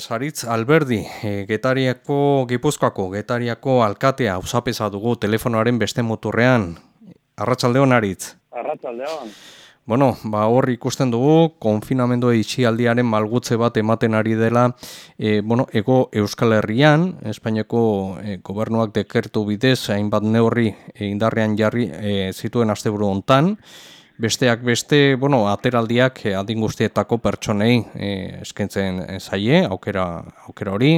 Saritz Alberdi, e, Getariako, Gipuzkoako, Getariako alkatea, ausapesa dugu telefonoaren beste muturrean. Arratxaldeon, Aritz? Arratxaldeon. Bueno, ba, hor ikusten dugu, konfinamendu itxialdiaren malgutze bat ematen ari dela, e, bueno, ego Euskal Herrian, Espainiako e, gobernuak dekertu bidez, hainbat neurri e, indarrean jarri e, zituen asteburu hontan, besteak beste, bueno, ateraldiak eh, adin guztietako pertsonei eh, eskentzen zaie, aukera, aukera hori,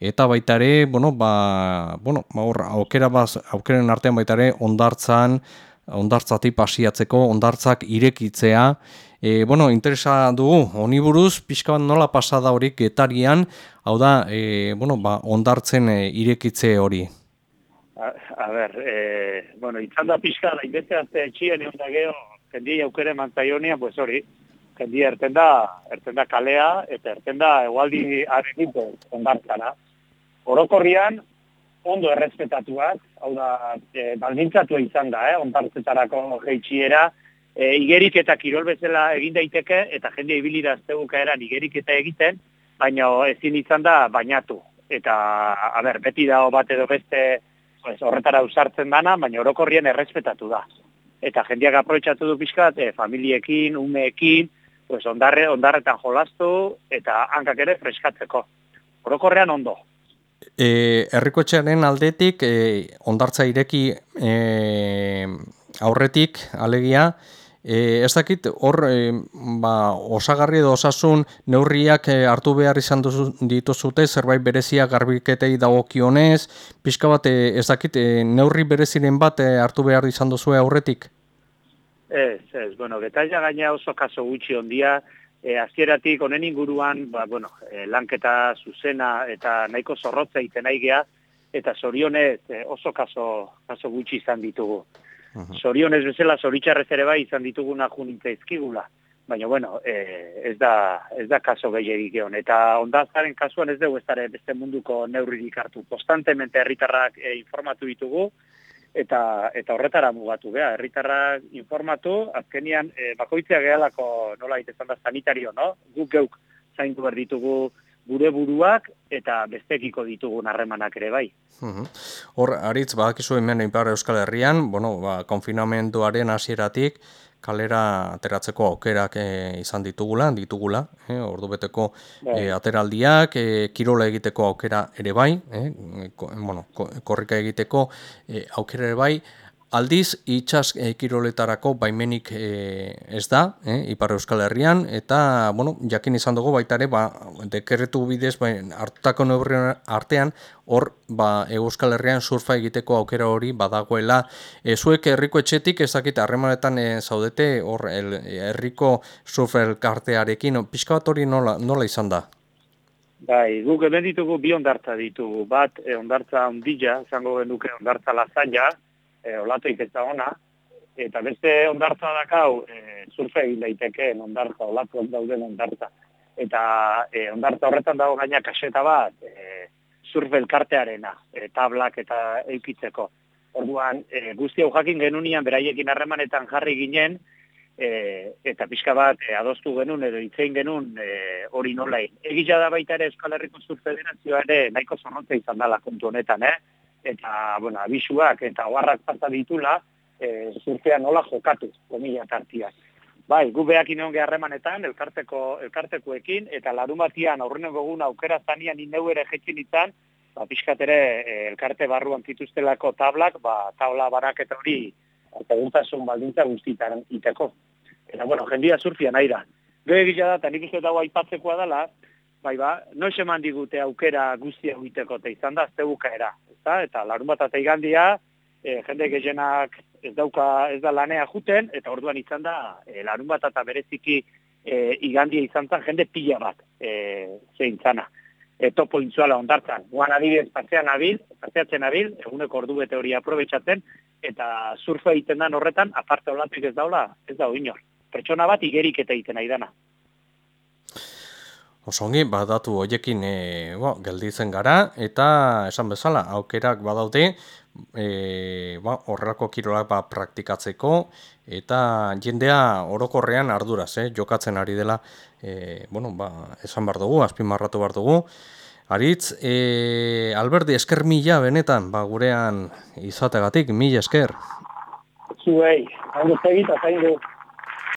eta baita ere, bueno, ba, bueno, ba, aukera baz, aukeren artean baita ere, ondartzan, ondartzati pasiatzeko, ondartzak irekitzea, e, bueno, interesa dugu, honi buruz, pixka bat nola pasada hori getarian, hau da, e, bueno, ba, ondartzen e, irekitze hori. A, a ber, e, bueno, itzanda pixka, da, inbete azte etxien, egon da geho, jendia jaukere mantaionia, pues hori, jendia erten da, erten da kalea, eta erten da egualdi areniko ondartzara. Orokorrian, ondo errespetatuak, hau da, e, baldintzatu izan da, eh, ondartzetarako geitxiera, e, igerik eta kirol bezala egin daiteke, eta jendia ibilira azteguka eran igerik eta egiten, baina ezin izan da bainatu. Eta, a ber, beti dago bat edo beste pues, horretara usartzen dana, baina orokorrien errespetatu da eta jendeak aprobetsatu du pixkat, e, familiekin, umeekin, pues ondarre, ondarretan jolastu, eta hankak ere freskatzeko. Orokorrean ondo. E, errikoetxearen aldetik, e, ondartza ireki e, aurretik, alegia, E, ez dakit, hor, e, ba, osagarri edo osasun neurriak e, hartu behar izan dituzute, zerbait berezia garbiketei dagokionez, pixka bat, e, ez dakit, e, neurri bereziren bat e, hartu behar izan duzue aurretik? Ez, ez, bueno, getaia gaina oso kaso gutxi ondia, e, azieratik onen inguruan, ba, bueno, e, lanketa zuzena eta nahiko zorrotza iten aigea, eta zorionez e, oso kaso, kaso gutxi izan ditugu. Sorionez bezala zoritxarrez ere bai izan dituguna junintza izkigula. Baina, bueno, e, ez, da, ez da kaso gehiagik egon. Eta ondazaren kasuan ez dugu ez beste munduko neurririk hartu. Konstantemente herritarrak e, informatu ditugu, eta eta horretara mugatu beha. Herritarrak informatu, azkenian e, bakoitzea gehalako nola itezan da sanitario, no? Guk geuk zaindu behar ditugu gure buruak eta bestekiko ditugun harremanak ere bai. Hor, aritz, badakizu hemen Ipar Euskal Herrian, bueno, ba, konfinamenduaren hasieratik kalera ateratzeko aukerak e, izan ditugula, ditugula, e, ordu beteko e, ateraldiak, e, kirola egiteko aukera ere bai, e, bueno, korrika egiteko e, aukera ere bai, Aldiz, itxas e, kiroletarako baimenik e, ez da, e, Ipar Euskal Herrian, eta, bueno, jakin izan dugu baita ere, ba, dekerretu bidez, ba, hartutako neurrien artean, hor, ba, Euskal Herrian surfa egiteko aukera hori badagoela. E, zuek herriko etxetik, ezakit, harremanetan e, zaudete, hor, herriko surfa elkartearekin, pixka bat hori nola, nola izan da? Bai, guk hemen ditugu bi ondartza ditugu, bat e, ondartza ondila, zango genuke ondartza lazaina, e, olatuik ez da ona, eta beste ondartza dakau, e, surfe egin daitekeen ondartza, olatuak dauden ondartza. Eta e, ondartza horretan dago gaina kaseta bat, e, surfe elkartearena, e, tablak eta eukitzeko. Orduan, e, guzti hau jakin genunian, beraiekin harremanetan jarri ginen, e, eta pixka bat e, adostu genuen edo itzein genuen e, hori nolain. Egila da baita ere Euskal Herriko Surfederazioa ere nahiko zorrotza izan dela kontu honetan, eh? Eta, bueno, abisuak eta oharrak pasa ditula, e, zurtea nola jokatu, komila tartiak. Bai, gu behak inon geharremanetan, elkarteko, elkartekoekin, eta larun batian aurrenen gogun aukera zanian ineu ere jetxin izan, ba, pixkatere e, elkarte barruan zituztelako tablak, ba, tabla barak eta hori, eta guntasun baldintza guztitan iteko. Eta, bueno, jendia surfia nahi da. Gero da, eta nik uste dago aipatzekoa dela, bai ba, noiz eman digute aukera guztia egiteko, eta izan da, azte bukaera ezta? Eta larun bat eta igandia, e, jende gehienak ez dauka ez da lanea juten, eta orduan izan da, e, larun bat eta bereziki e, igandia izan zen, jende pila bat e, zein zana. E, topo intzuala ondartzan. Guan adibidez, pasean abil, paseatzen abil, eguneko ordu bete hori aprobetsatzen, eta surfa egiten da horretan, aparte olatik ez daula, ez da inor. Pertsona bat igerik eta egiten nahi dana. Osongi, badatu hoiekin e, bo, gelditzen gara, eta esan bezala, aukerak badaude, e, ba, horrelako kirolak ba, praktikatzeko eta jendea orokorrean arduraz, eh, jokatzen ari dela, e, bueno, ba, esan bar dugu, azpimarratu bar dugu. Aritz, e, Alberdi, esker mila benetan, ba, gurean izategatik, mila esker. Zuei, hau dut egita, zain